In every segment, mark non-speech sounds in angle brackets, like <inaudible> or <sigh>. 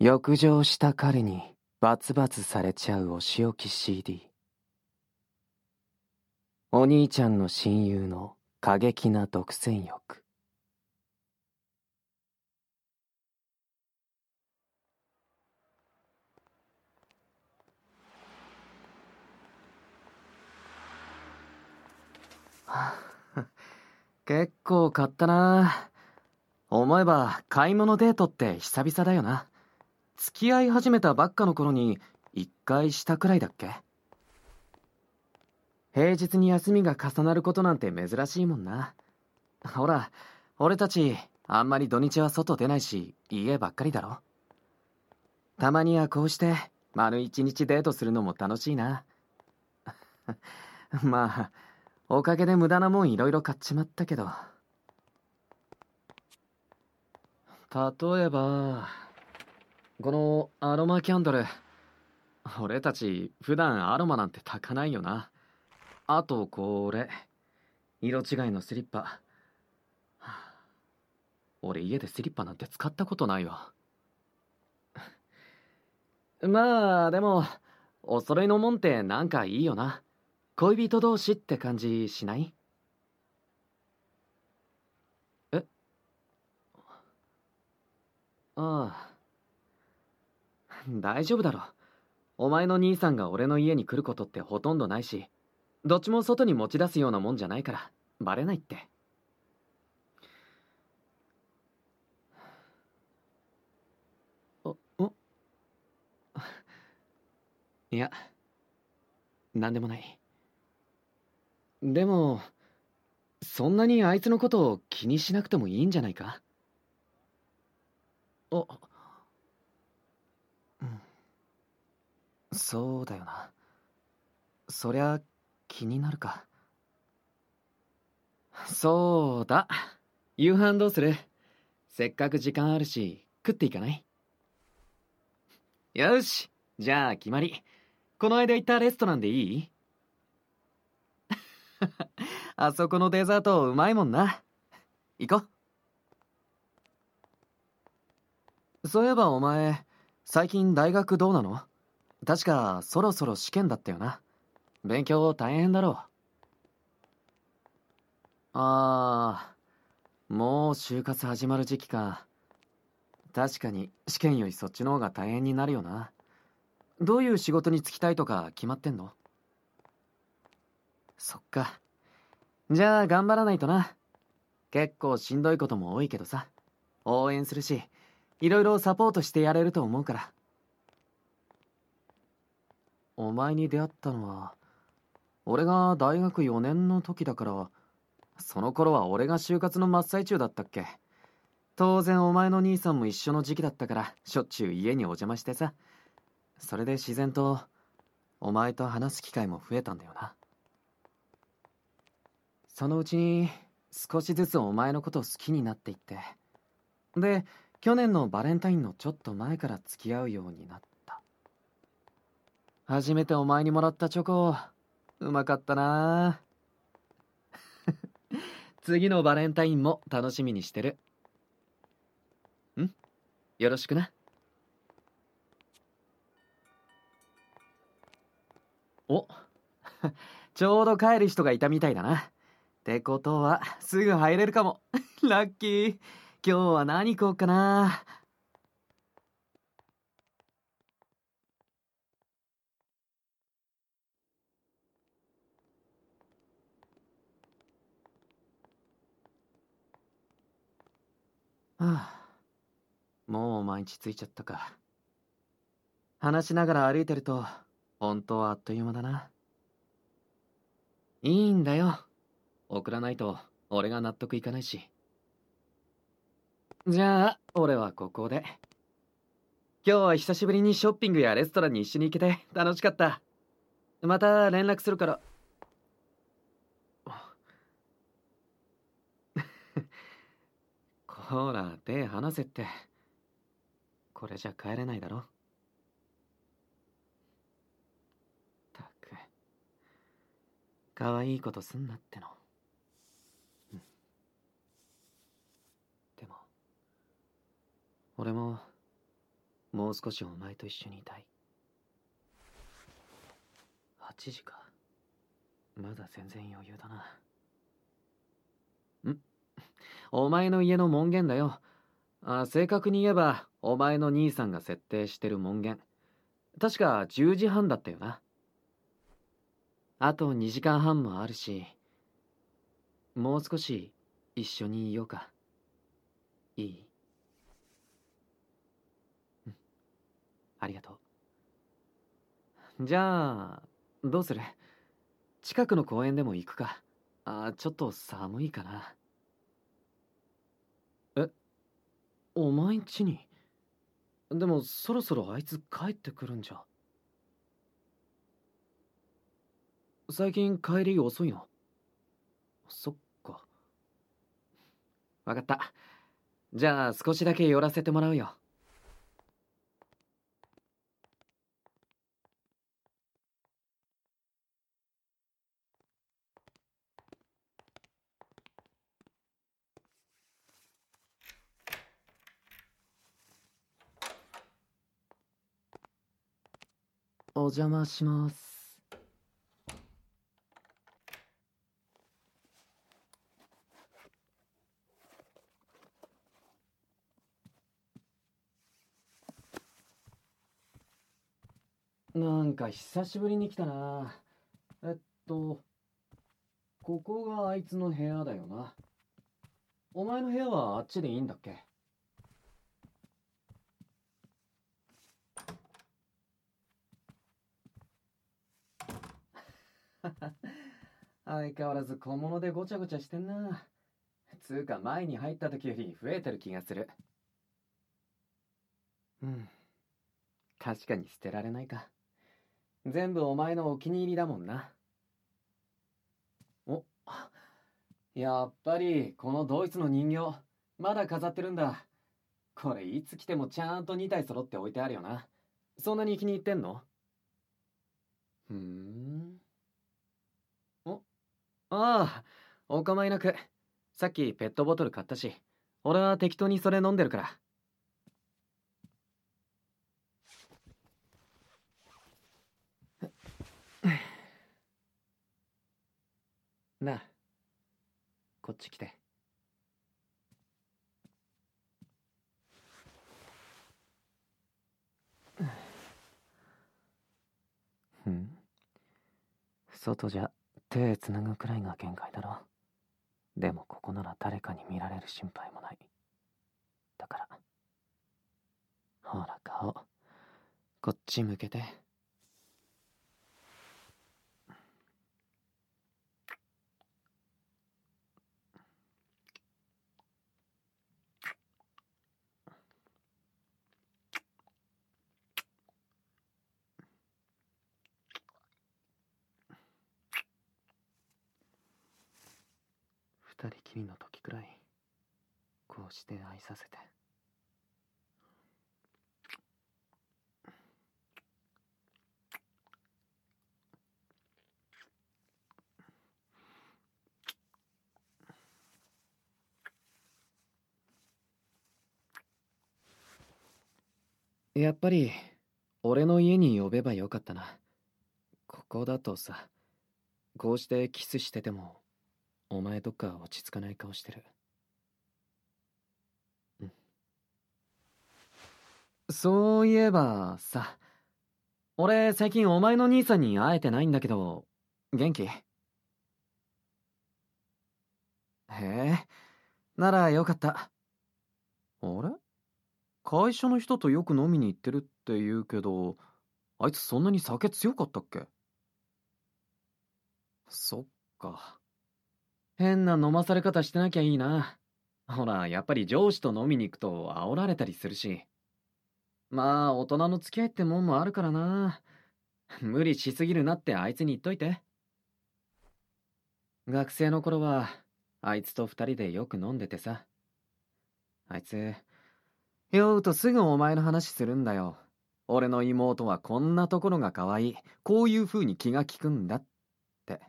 浴場した彼にバツバツされちゃうお仕置き CD お兄ちゃんの親友の過激な独占欲。<laughs> 結構買ったな。思えば買い物デートって久々だよな。付き合い始めたばっかの頃に一回したくらいだっけ？平日に休みが重なることなんて珍しいもんな。ほら俺たちあんまり土日は外出ないし家ばっかりだろ。たまにはこうして丸一日デートするのも楽しいな。<laughs> まあおかげで無駄なもんいろいろ買っちまったけど。例えばこのアロマキャンドル俺たち普段アロマなんて炊かないよな。あとこれ色違いのスリッパ。俺家でスリッパなんて使ったことないわ。まあでもお揃いのもんってなんかいいよな。恋人同士って感じしない？え？ああ。大丈夫だろ。お前の兄さんが俺の家に来ることってほとんどないしどっちも外に持ち出すようなもんじゃないからバレないって。<laughs> いや何でもない。でもそんなにあいつのことを気にしなくてもいいんじゃないか？あうそうだよな。そりゃ気になるか。そうだ。夕飯どうする？せっかく時間あるし食っていかない？よし。じゃあ決まり。この間行ったレストランでいい？<laughs> あそこのデザートうまいもんな。行こう。そういえばお前最近大学どうなの？確かそろそろ試験だったよな。勉強大変だろう。ああもう就活始まる時期か。確かに試験よりそっちの方が大変になるよな。どういう仕事に就きたいとか決まってんの？そっか。じゃあ頑張らないとな。結構しんどいことも多いけどさ。応援するしいろいろサポートしてやれると思うから。お前に出会ったのは俺が大学4年の時だからその頃は俺が就活の真っ最中だったっけ。当然お前の兄さんも一緒の時期だったからしょっちゅう家にお邪魔してさ。それで自然とお前と話す機会も増えたんだよな。そのうちに少しずつお前のことを好きになっていって。で去年のバレンタインのちょっと前から付き合うようになった初めてお前にもらったチョコうまかったな。<laughs> 次のバレンタインも楽しみにしてる。ん？よろしくな。お？<laughs> ちょうど帰る人がいたみたいだな。ってことはすぐ入れるかも。<laughs> ラッキー。今日は何食おうかな。はあ。もう毎日着いちゃったか。話しながら歩いてると本当はあっという間だな。いいんだよ。送らないと俺が納得いかないし。じゃあ俺はここで。今日は久しぶりにショッピングやレストランに一緒に行けて楽しかった。また連絡するから。ほら手離せって。これじゃ帰れないだろ。たく。可愛いことすんなっての、うん、でも俺ももう少しお前と一緒にいたい。8時か。まだ全然余裕だな。お前の家の門限だよ。あ正確に言えばお前の兄さんが設定してる門限。確か10時半だったよな。あと2時間半もあるしもう少し一緒にいようか。いい？ありがとう。じゃあどうする？近くの公園でも行くか。あちょっと寒いかなえお前んちに。でもそろそろあいつ帰ってくるんじゃ。最近帰り遅いの？そっか。分かった。じゃあ少しだけ寄らせてもらうよ。お邪魔します。なんか久しぶりに来たな。えっとここがあいつの部屋だよな。お前の部屋はあっちでいいんだっけ？<laughs> 相変わらず小物でごちゃごちゃしてんな。つうか前に入った時より増えてる気がする。うん。確かに捨てられないか。全部お前のお気に入りだもんな。お、やっぱりこのドイツの人形、まだ飾ってるんだ。これいつ来てもちゃんと2体揃って置いてあるよな。そんなに気に入ってんの？ふーん。ああ、お構いなく。さっきペットボトル買ったし、俺は適当にそれ飲んでるから。なあ、こっち来て。ふん外じゃ手つなぐくらいが限界だろ。でもここなら誰かに見られる心配もない。だからほら顔こっち向けて二人きりの時くらいこうして愛させてやっぱり俺の家に呼べばよかったなここだとさこうしてキスしててもお前どっか落ち着かない顔してる。うん。そういえばさ、俺最近お前の兄さんに会えてないんだけど、元気？へえ、ならよかった。あれ？会社の人とよく飲みに行ってるって言うけど、あいつそんなに酒強かったっけ？そっか。変な飲まされ方してなきゃいいな。ほら、やっぱり上司と飲みに行くと煽られたりするし。まあ、大人の付き合いってもんもあるからな。<laughs> 無理しすぎるなってあいつに言っといて。学生の頃は、あいつと二人でよく飲んでてさ。あいつ、酔うとすぐお前の話するんだよ。俺の妹はこんなところが可愛い。こういう風に気が利くんだって。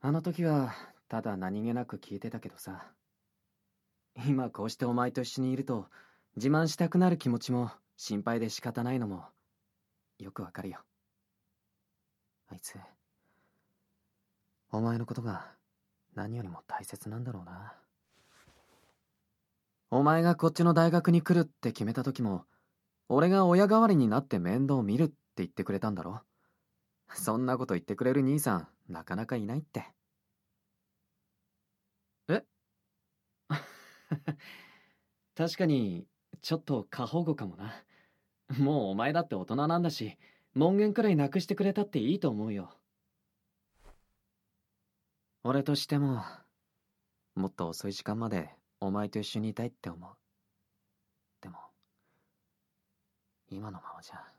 あの時は、ただ何気なく聞いてたけどさ今こうしてお前と一緒にいると自慢したくなる気持ちも心配で仕方ないのもよくわかるよ。あいつお前のことが何よりも大切なんだろうな。お前がこっちの大学に来るって決めた時も俺が親代わりになって面倒見るって言ってくれたんだろ。そんなこと言ってくれる兄さんなかなかいないって。え？<laughs> 確かにちょっと過保護かもな。<laughs> もうお前だって大人なんだし門限くらいなくしてくれたっていいと思うよ。俺としてももっと遅い時間までお前と一緒にいたいって思う。でも今のままじゃ。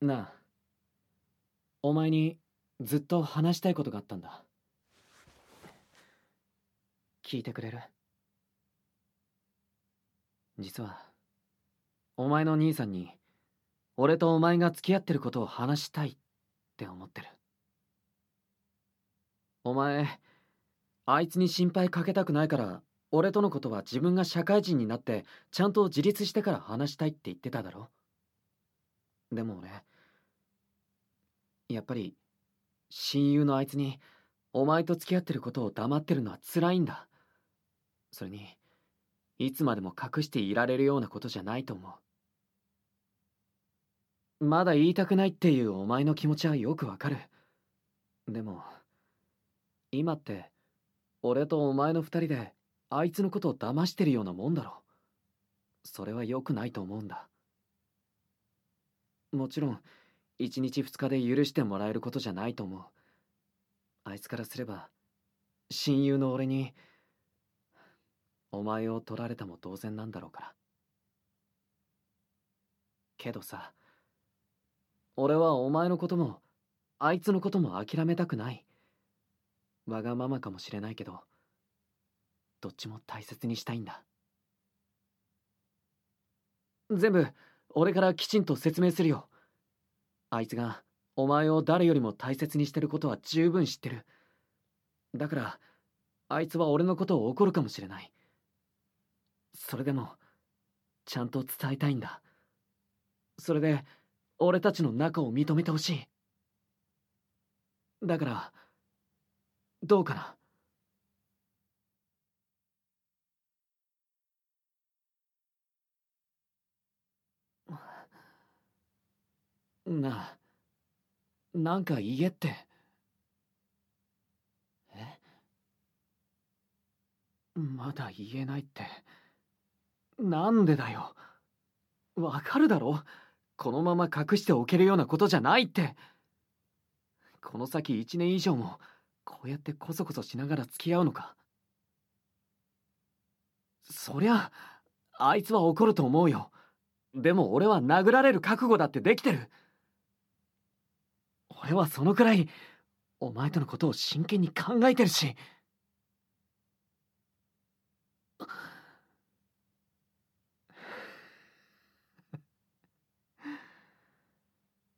なあお前にずっと話したいことがあったんだ。聞いてくれる？実はお前の兄さんに俺とお前が付き合ってることを話したいって思ってる。お前あいつに心配かけたくないから俺とのことは自分が社会人になってちゃんと自立してから話したいって言ってただろ？でも俺やっぱり親友のあいつにお前と付き合ってることを黙ってるのは辛いんだ。それにいつまでも隠していられるようなことじゃないと思う。まだ言いたくないっていうお前の気持ちはよくわかる。でも今って俺とお前の二人であいつのことを騙してるようなもんだろそれは良くないと思うんだ。もちろん1日2日で許してもらえることじゃないと思う。あいつからすれば親友の俺にお前を取られたも同然なんだろうから。けどさ俺はお前のこともあいつのことも諦めたくない。わがままかもしれないけどどっちも大切にしたいんだ。全部俺からきちんと説明するよ。あいつがお前を誰よりも大切にしてることは十分知ってる。だからあいつは俺のことを怒るかもしれない。それでもちゃんと伝えたいんだ。それで俺たちの仲を認めてほしい。だからどうかな。なあなんか言えって。え？まだ言えないって。なんでだよ。わかるだろ？このまま隠しておけるようなことじゃないって。この先1年以上もこうやってコソコソしながら付き合うのか。そりゃあいつは怒ると思うよ。でも俺は殴られる覚悟だってできてる。俺はそのくらいお前とのことを真剣に考えてるし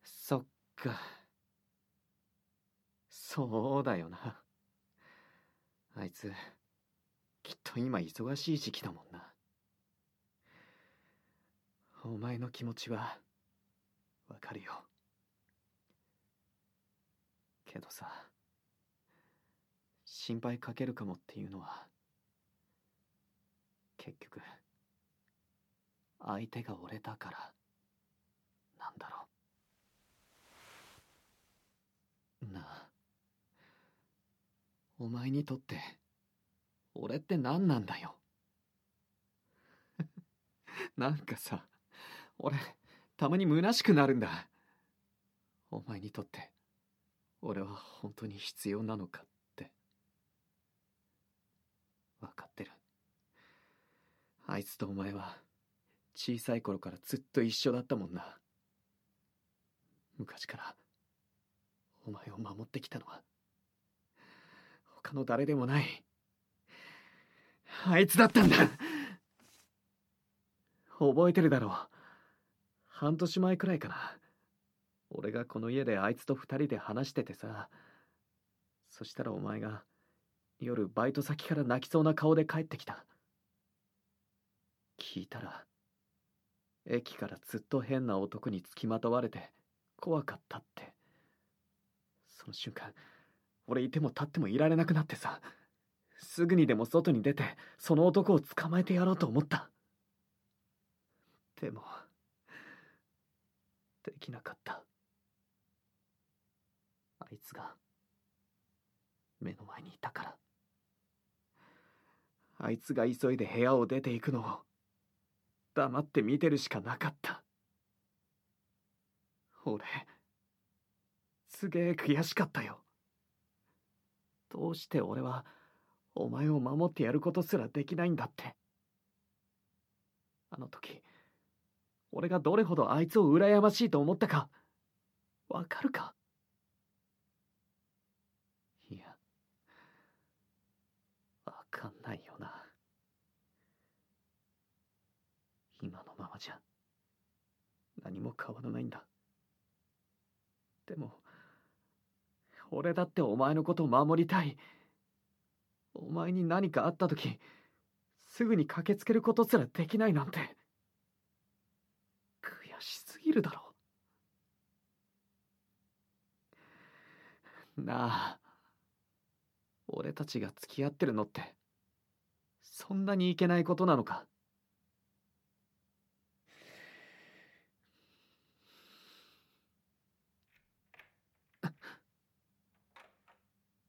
そっか。そうだよな。あいつきっと今忙しい時期だもんな。お前の気持ちはわかるよ。けどさ心配かけるかもっていうのは結局相手が俺だからなんだろう。な。あお前にとって俺って何なんだよ。<laughs> なんかさ俺たまに虚しくなるんだ。お前にとって俺は本当に必要なのかって。分かってる。あいつとお前は小さい頃からずっと一緒だったもんな。昔から。お前を守ってきたのは他の誰でもない。あいつだったんだ。覚えてるだろう。半年前くらいかな。俺がこの家であいつと二人で話しててさ。そしたらお前が夜バイト先から泣きそうな顔で帰ってきた。聞いたら駅からずっと変な男につきまとわれて怖かったって。その瞬間俺いても立ってもいられなくなってさ。すぐにでも外に出てその男を捕まえてやろうと思った。でもできなかった。あいつが目の前にいたから。あいつが急いで部屋を出ていくのを黙って見てるしかなかった。俺すげえ悔しかったよ。どうして俺はお前を守ってやることすらできないんだって。あの時俺がどれほどあいつを羨ましいと思ったかわかるか？いやわかんないよな。今のままじゃ何も変わらないんだ。でも俺だってお前のことを守りたい。お前に何かあった時すぐに駆けつけることすらできないなんて。悔しすぎるだろ。なあ俺たちが付き合ってるのってそんなにいけないことなのか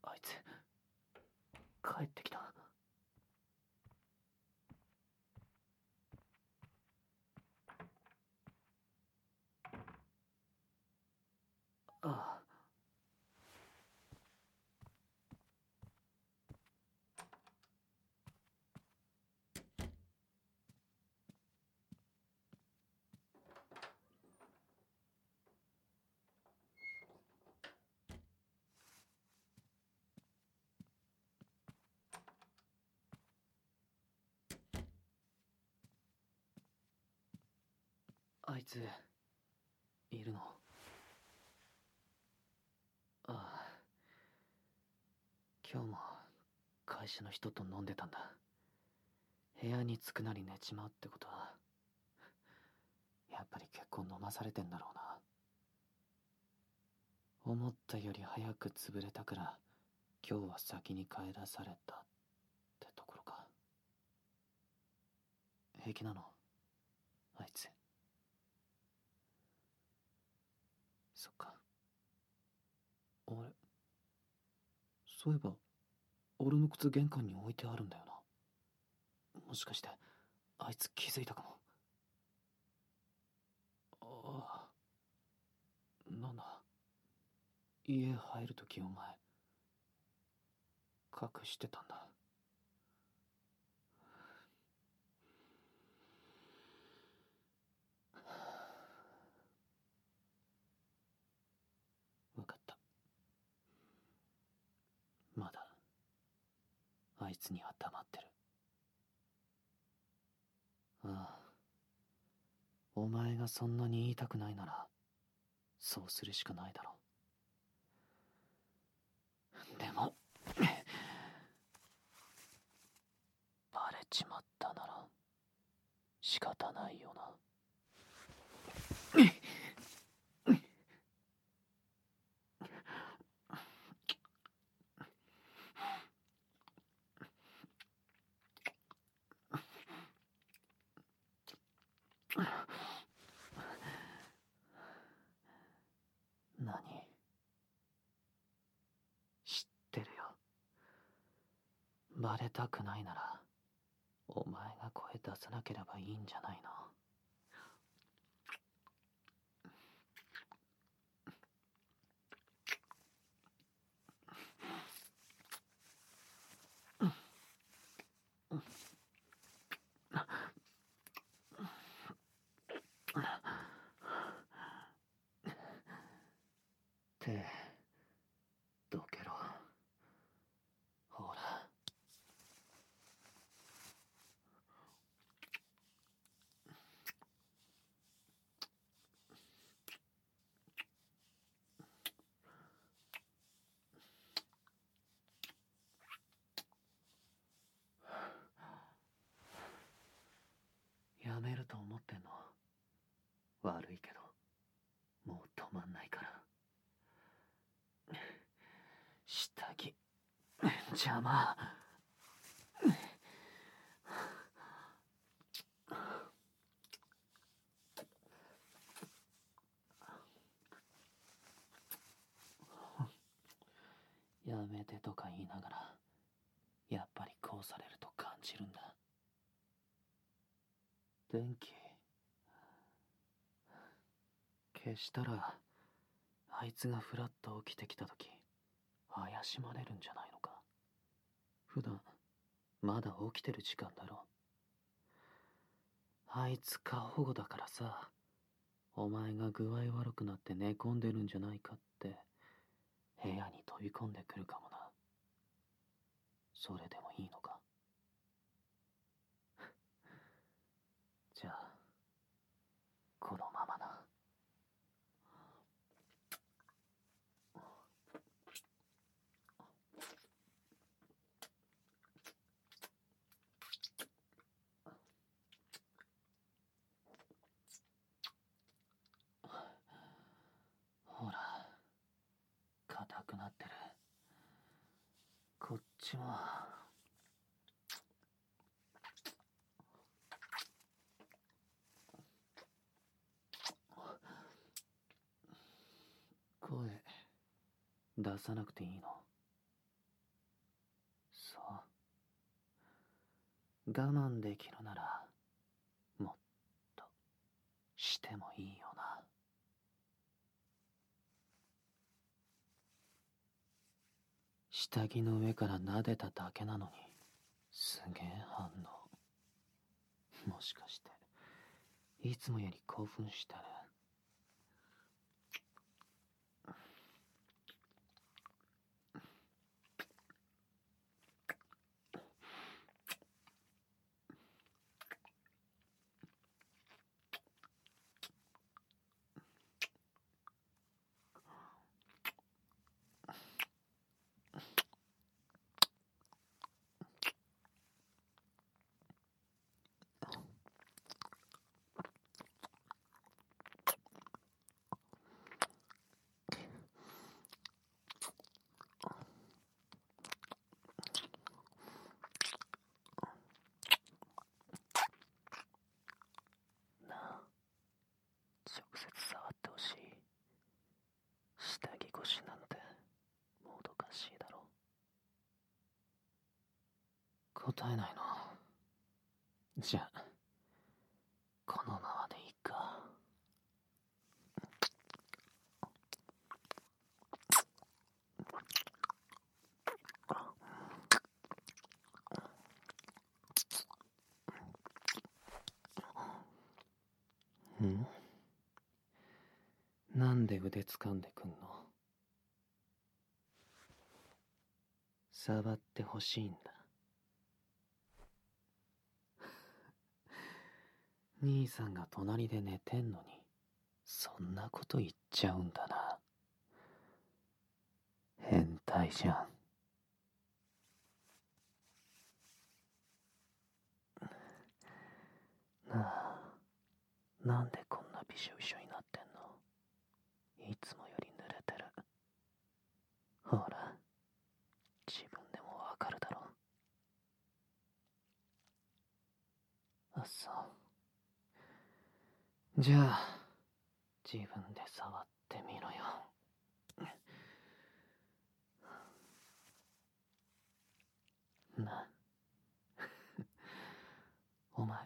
あいつ帰あいついるの？ああ。今日も会社の人と飲んでたんだ。部屋に着くなり寝ちまうってことは。やっぱり結構飲まされてんだろうな。思ったより早く潰れたから今日は先に帰らされたってところか。平気なの？あいつそっかあれそういえば俺の靴玄関に置いてあるんだよな。もしかしてあいつ気づいたかも。ああなんだ。家入るときお前隠してたんだわかったまだあいつには黙ってる。ああ。お前がそんなに言いたくないならそうするしかないだろう。でもバレちまったなら仕方ないよな何知ってるよバレたくないならお前が声出さなければいいんじゃないの？悪いけどもう止まんないから。下着邪魔。やめてとか言いながらやっぱりこうされると感じるんだ。電気消したらあいつがふらっと起きてきた時怪しまれるんじゃないのか。普段まだ起きてる時間だろあいつ過保護だからさお前が具合悪くなって寝込んでるんじゃないかって部屋に飛び込んでくるかもな。それでもいいのかじゃあこのままなほら硬くなってるこっちも。声出さなくていいの？そう。我慢できるならもっとしてもいいよな下着の上から撫でただけなのにすげえ反応。もしかしていつもより興奮してるなあ直接触ってほしい下着越しなんてもどかしいだろ答えないのじゃあこのままでいいかん。なんで腕掴んでくんの？触ってほしいんだ。<laughs> 兄さんが隣で寝てんのにそんなこと言っちゃうんだな。変態じゃん。なんでこんなびしょびしょになってんの？いつもより濡れてる。ほら自分でもわかるだろ。あそう。じゃあ自分で触ってみろよなお前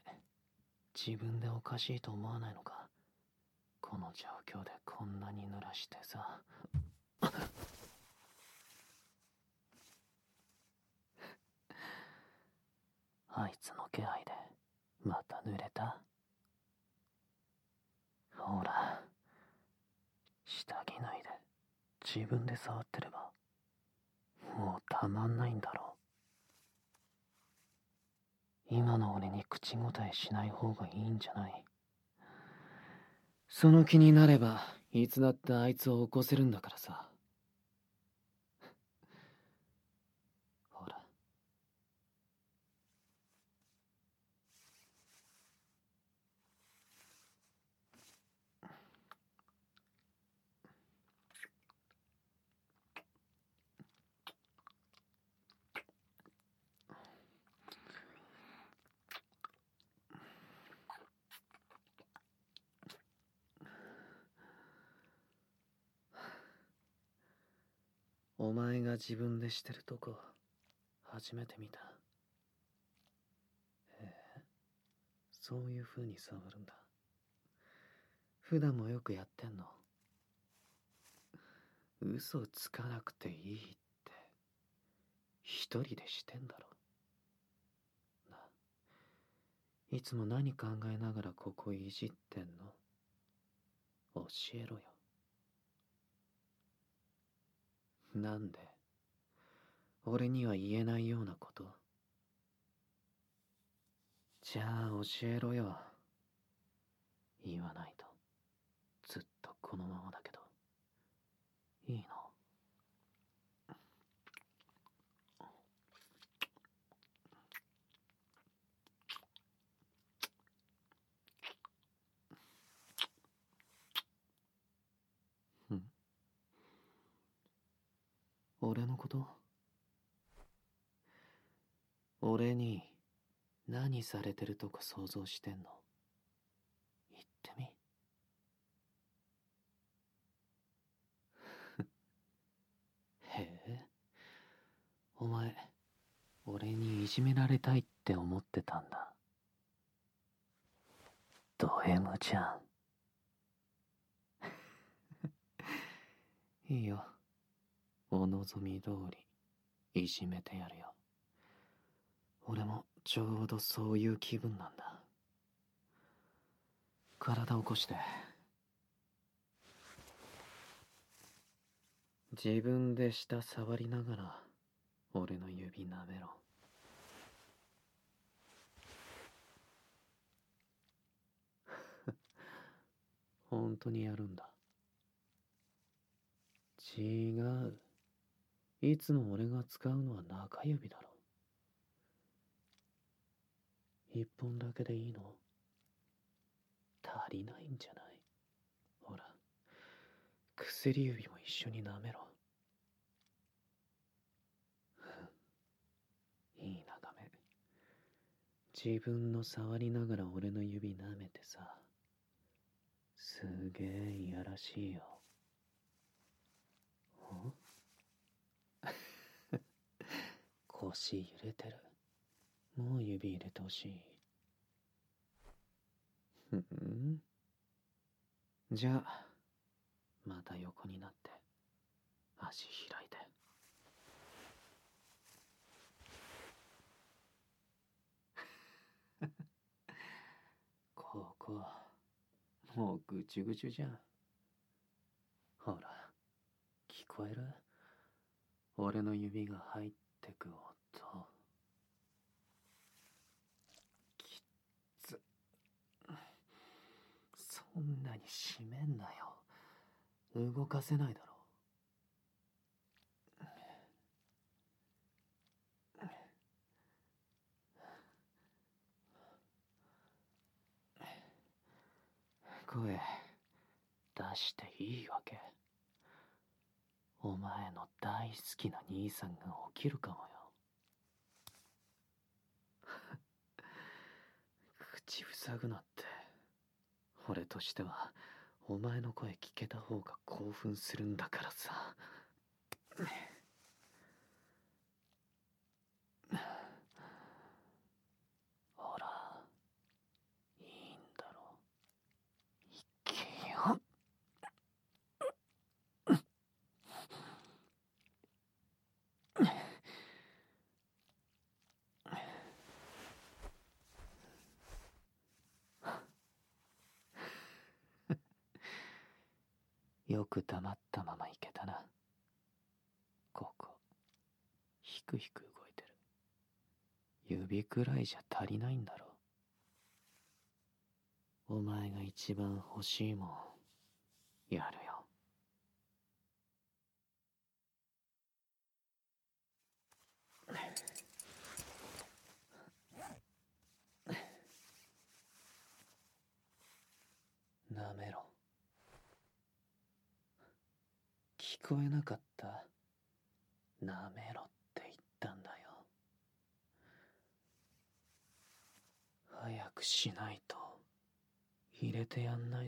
自分でおかしいと思わないのか？この状況でこんなに濡らしてさ。<laughs> あいつの気配でまた濡れた？ほら下着脱いで自分で触ってればもうたまんないんだろ。う今の俺に口答えしない方がいいんじゃない？その気になればいつだってあいつを起こせるんだからさほらお前が自分でしてるとこ初めて見た。へえ。そういう風に触るんだ。普段もよくやってんの。嘘つかなくていいって。一人でしてんだろ。な。いつも何考えながらここいじってんの。教えろよ。なんで俺には言えないようなこと。じゃあ教えろよ。言わないと。ずっとこのままだけど。いいの？俺のこと？俺に何されてるとか想像してんの？言ってみ。<laughs> へえ。お前俺にいじめられたいって思ってたんだ。ド M じゃん。<laughs> いいよ。お望み通りいじめてやるよ。俺もちょうどそういう気分なんだ。体を起こして。自分で下触りながら俺の指舐めろ。<laughs> 本当にやるんだ。違う。いつも俺が使うのは中指だろ。一本だけでいいの？足りないんじゃない？ほら薬指も一緒に舐めろ。いい眺め。自分の触りながら俺の指舐めてさすげえいやらしいよん腰揺れてる。もう指入れてほしい。ふん。じゃあまた横になって足開いて。<laughs> ここもうぐちゅぐちゅじゃん。ほら聞こえる？俺の指が入ってく音きっつそんなに締めんなよ。動かせないだろ。う声出していいわけ。お前の大好きな兄さんが起きるかもよ。<laughs> 口塞ぐなって。俺としてはお前の声聞けた方が興奮するんだからさほらいいんだろいけよよく黙ったままいけたな。ここひくひく動いてる。指くらいじゃ足りないんだろお前が一番欲しいもんやるよなめろ聞こえなかったなめろって言ったんだよ早くしないと入れ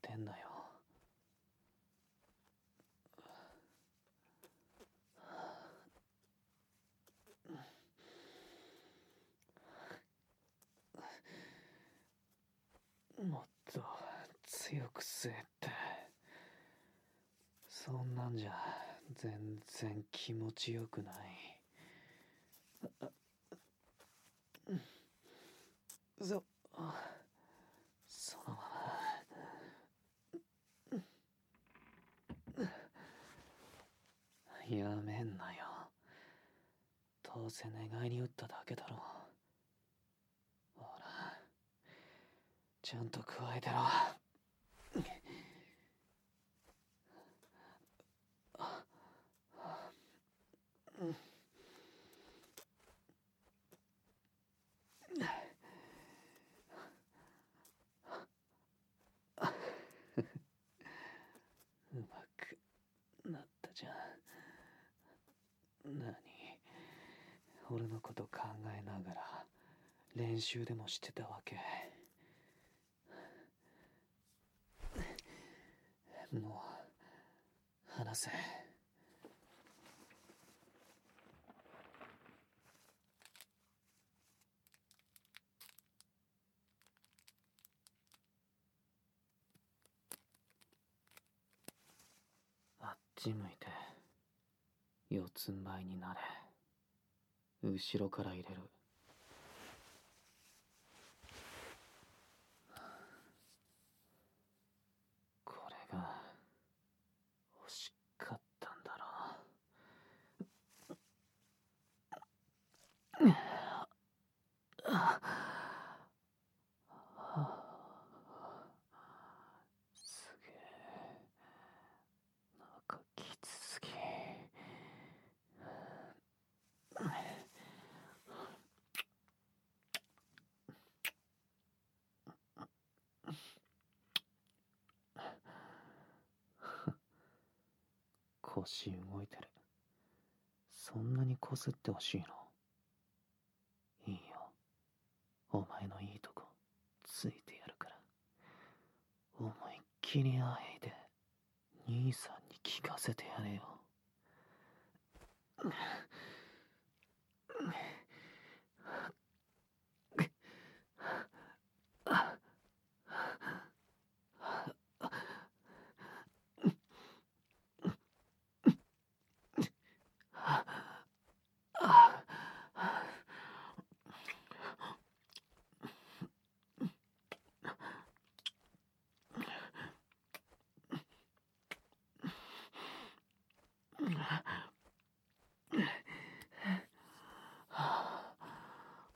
てやんないぞもっと強く吸えってそんなんじゃ全然気持ちよくない。そそのまま。やめんなよ。どうせ願いに打っただけだろ。ほら。ちゃんと加えてろ。うまくなったじゃん。何？俺のこと考えながら練習でもしてたわけ。もう話せ。ち向いて四つん這いになれ。後ろから入れるこれが欲しかったんだろうすげえなんかきつすぎ腰動いてる。そんなにこすってほしいの？いいよ。お前のいいとこついてやるから。思いっきりあえいで兄さんに聞かせてやれよ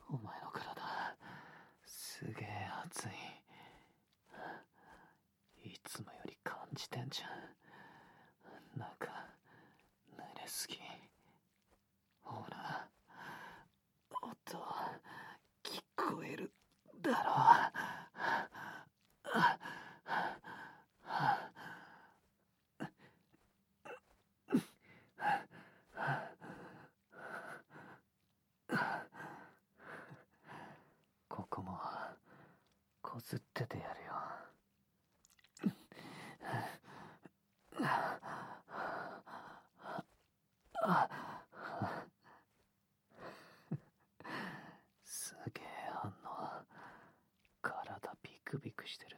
お前の体すげえ熱いいつもより感じてんじゃんなんか濡れすぎほら音聞こえるだろここもこすっててやるよすげえ反応体ビクビクしてる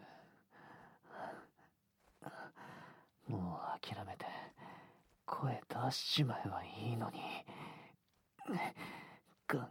もう諦めて声出しちまえばいいのに。頑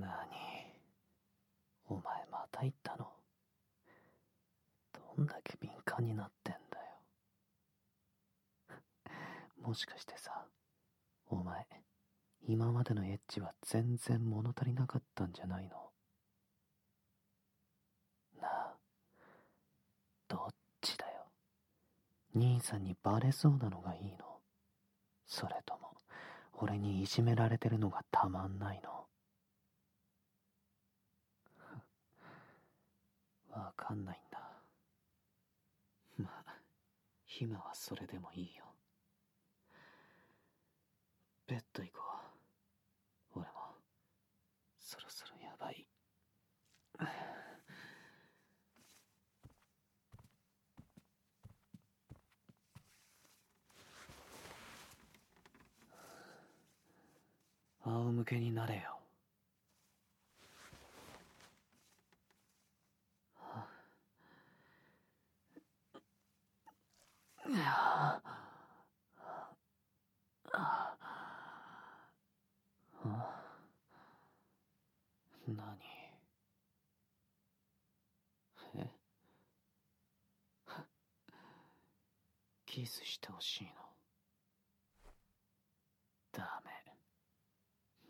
何？お前また言ったの？どんだけ敏感になってんだよ。もしかしてさお前今までのエッチは全然物足りなかったんじゃないの？なあどっちだよ？兄さんにバレそうなのがいいの？それとも俺にいじめられてるのがたまんないの？わかんないんだ。まあ今はそれでもいいよ。ベッド行こう。俺も。そろそろやばい。<sighs> 仰向けになれよ何？えキスしてほしいの？ダメ。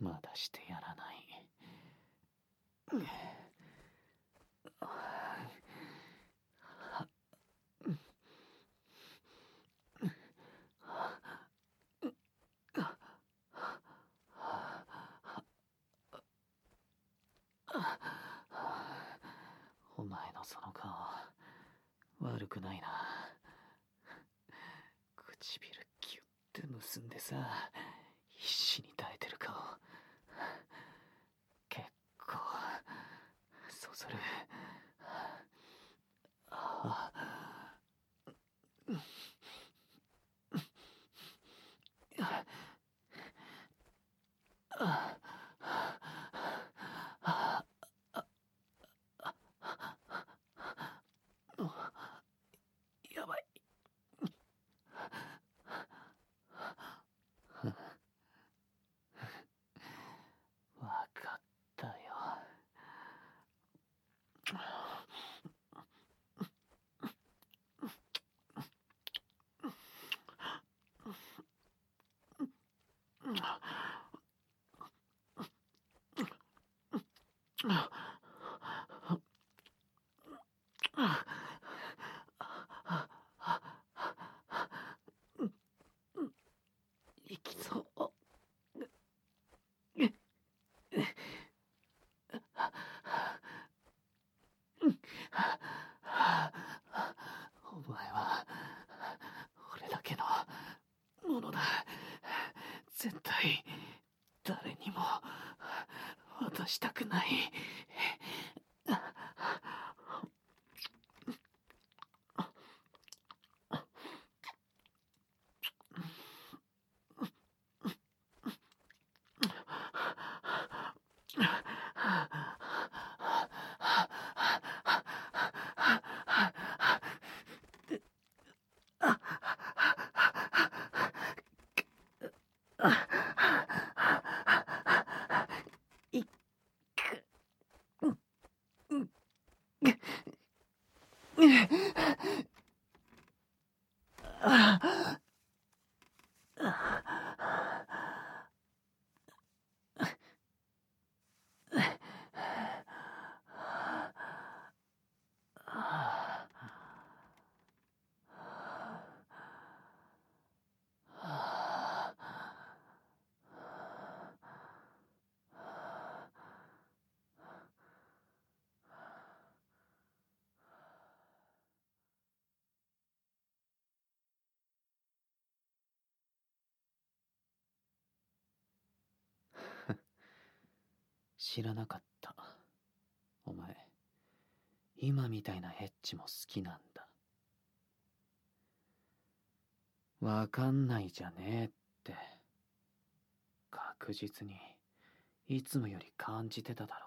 まだしてやらないお前のその顔悪くないな。唇ギュッて結んでさ必死に耐えてる顔結構そそるあやばいわかったよいきそう。お前は俺だけのものだ絶対誰にも渡したくない知らなかったお前今みたいなエッチも好きなんだ。わかんないじゃねえって。確実にいつもより感じてただろ。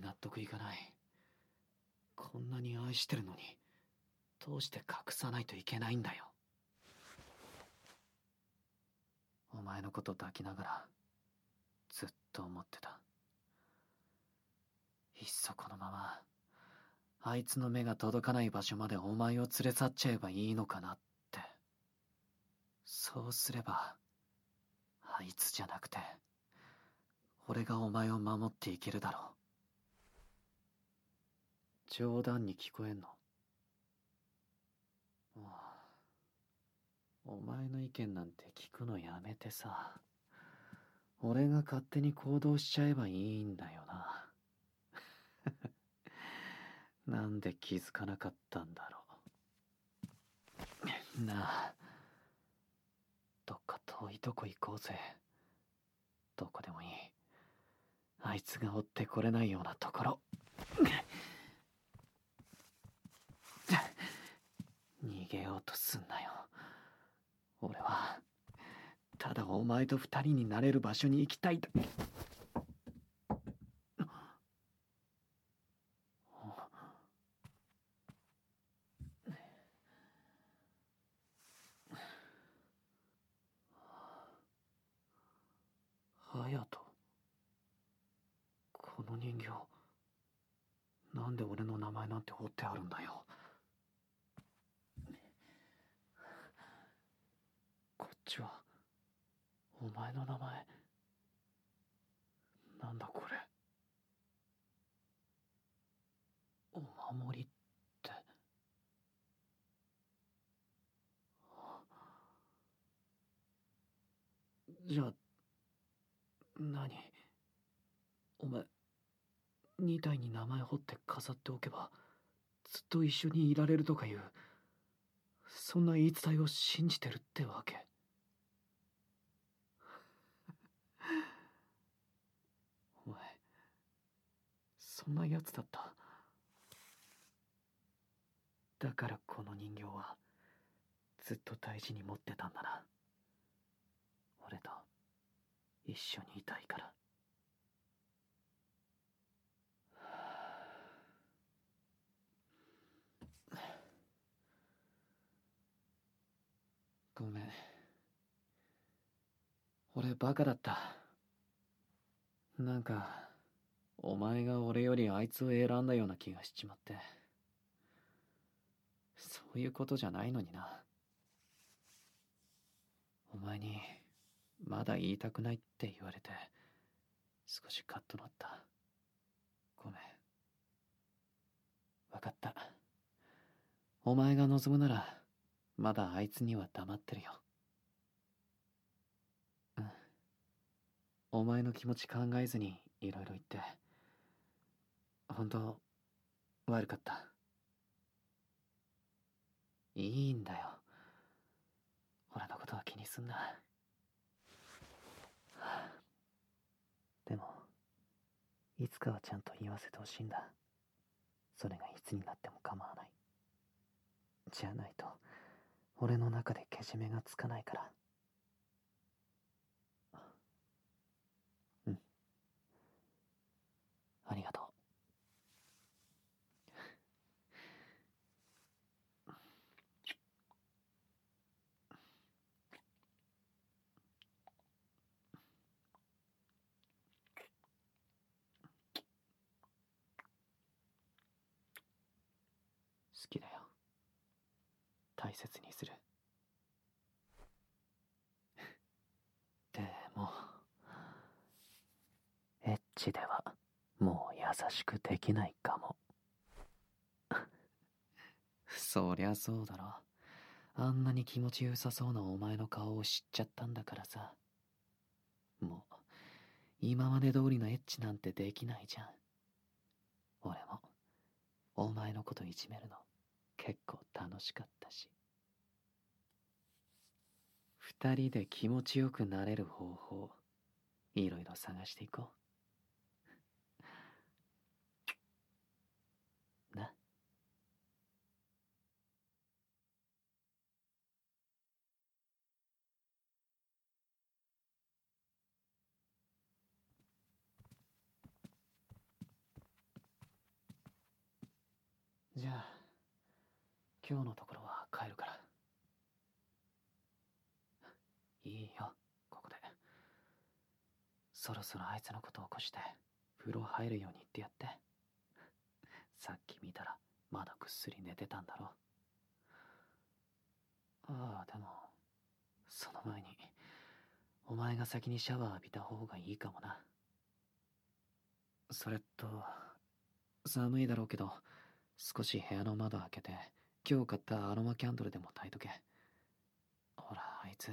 納得いかない。こんなに愛してるのにどうして隠さないといけないんだよ。お前のこと抱きながらずっと思ってた。いっそこのままあいつの目が届かない場所までお前を連れ去っちゃえばいいのかなって。そうすればあいつじゃなくて俺がお前を守っていけるだろう。冗談に聞こえんの？お前の意見なんて聞くのやめてさ。俺が勝手に行動しちゃえばいいんだよな。<laughs> なんで気づかなかったんだろう。なあ。どっか遠いとこ行こうぜ。どこでもいい。あいつが追ってこれないようなところ。逃げようとすんなよ。俺はただお前と二人になれる場所に行きたいだ隼人この人形なんで俺の名前なんて彫ってあるんだよこっちは。お前の名前。なんだこれ。お守りって。じゃあ何？お前2体に名前彫って飾っておけばずっと一緒にいられるとかいうそんな言い伝えを信じてるってわけお前そんなやつだった。だからこの人形はずっと大事に持ってたんだな。俺と一緒にいたいから。ごめん。俺バカだった。なんかお前が俺よりあいつを選んだような気がしちまって。そういうことじゃないのにな。お前にまだ言いたくないって言われて少しカッとなった。ごめん。分かった。お前が望むならまだあいつには黙ってるよ。うん。お前の気持ち考えずにいろいろ言って。本当悪かった。いいんだよ。俺のことは気にすんな。でもいつかはちゃんと言わせてほしいんだ。それがいつになっても構わない。じゃないと俺の中でけじめがつかないから。うん。ありがとう好きだよ大切にする。<laughs> でもエッチではもう優しくできないかも。<laughs> そりゃそうだろ。あんなに気持ちよさそうなお前の顔を知っちゃったんだからさ。もう今まで通りのエッチなんてできないじゃん。俺もお前のこといじめるの結構楽しかったし。二人で気持ちよくなれる方法いろいろ探していこう。<laughs> じゃあ今日のところそろそろあいつのことを起こして風呂入るように言ってやって。<laughs> さっき見たらまだぐっすり寝てたんだろ。ああでもその前にお前が先にシャワー浴びた方がいいかもな。それと寒いだろうけど少し部屋の窓開けて今日買ったアロマキャンドルでも焚いとけ。ほらあいつ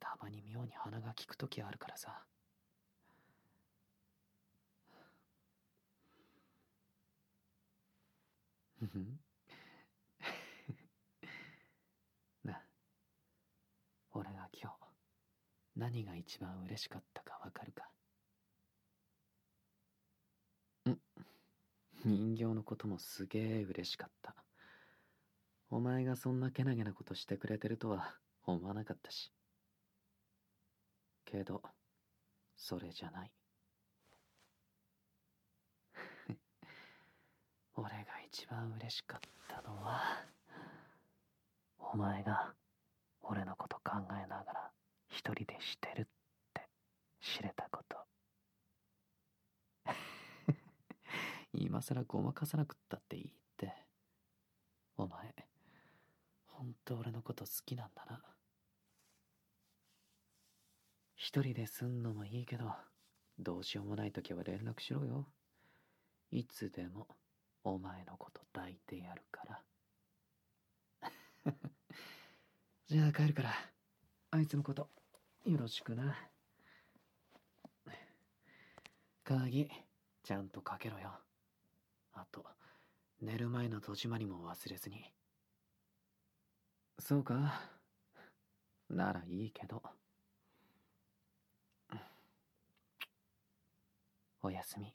たまに妙に鼻が利く時あるからさふふん <laughs> な俺が今日何が一番嬉しかったかわかるか？ん？人形のこともすげえ嬉しかった。お前がそんなけなげなことしてくれてるとは思わなかったし。けどそれじゃない。<laughs> 俺が一番嬉しかったのはお前が俺のこと考えながら一人でしてるって知れたこと。<laughs> 今更ごまかさなくったっていいってお前ほんと俺のこと好きなんだな。一人で住んのもいいけどどうしようもない時は連絡しろよ。いつでも。お前のこと抱いてやるから。<laughs> じゃあ帰るから。あいつのことよろしくな。鍵ちゃんとかけろよ。あと寝る前の戸締まりも忘れずに。そうか。ならいいけど。おやすみ